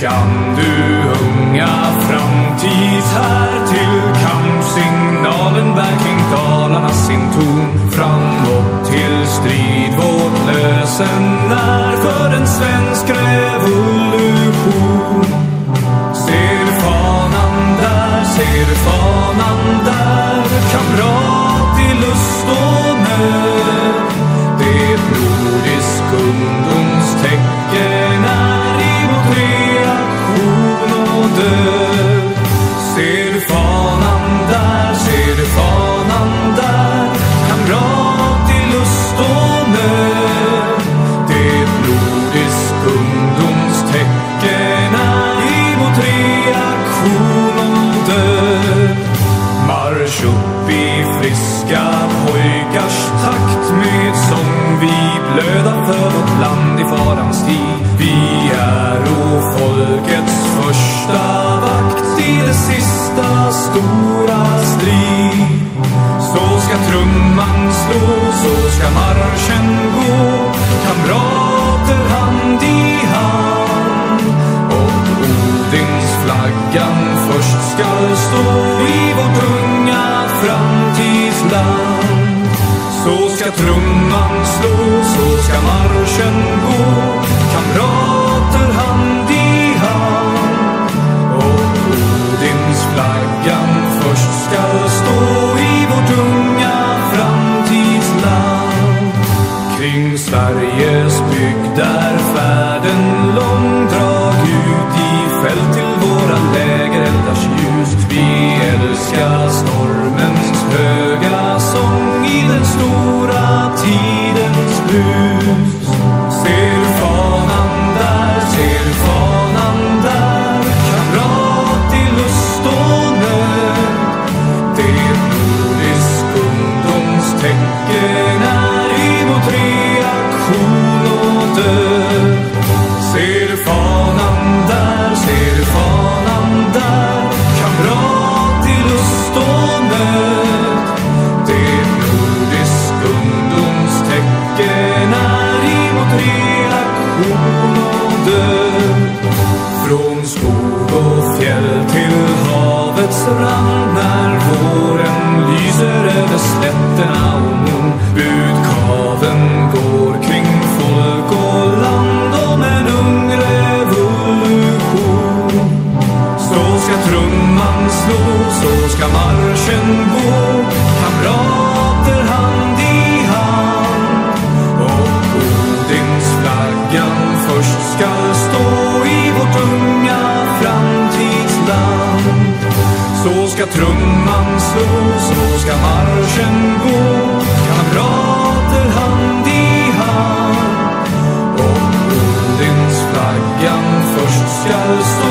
Kan du unga framtid här till kampsignalen? Bär kring Dalarna sin ton framåt till strid. Vårt lösen är för en svensk revolution. Död. Ser du fanan där, ser du fanan där, kamrat i lust och nöd. Det nordisk ungdoms tecken är i vårt reaktion och död. Marsch upp i friska pojkars takt med sång vi blöda för vårt land i farans tid. Ska marschen gå, kamrater hand i hand. Och Odins flaggan först ska stå i vårt unga framtidsland. Så ska trumman slå, Kring Sveriges bygd är färden lång Drag ut i fält till våra lägereldars ljus. Vi älskar stormens höga sång i den stora tidens brus fjäll till havets rand när våren lyser över slätterna och mon budkaven går kring folk och land om en ung revolution. Så ska trumman slå, så ska marschen gå, kamrater hand i hand. Och Odins flaggan först ska stå i vårt unga undan. Så ska trumman slå, så ska marschen gå. Kamrater hand i hand. Om Odins flaggan först skall stå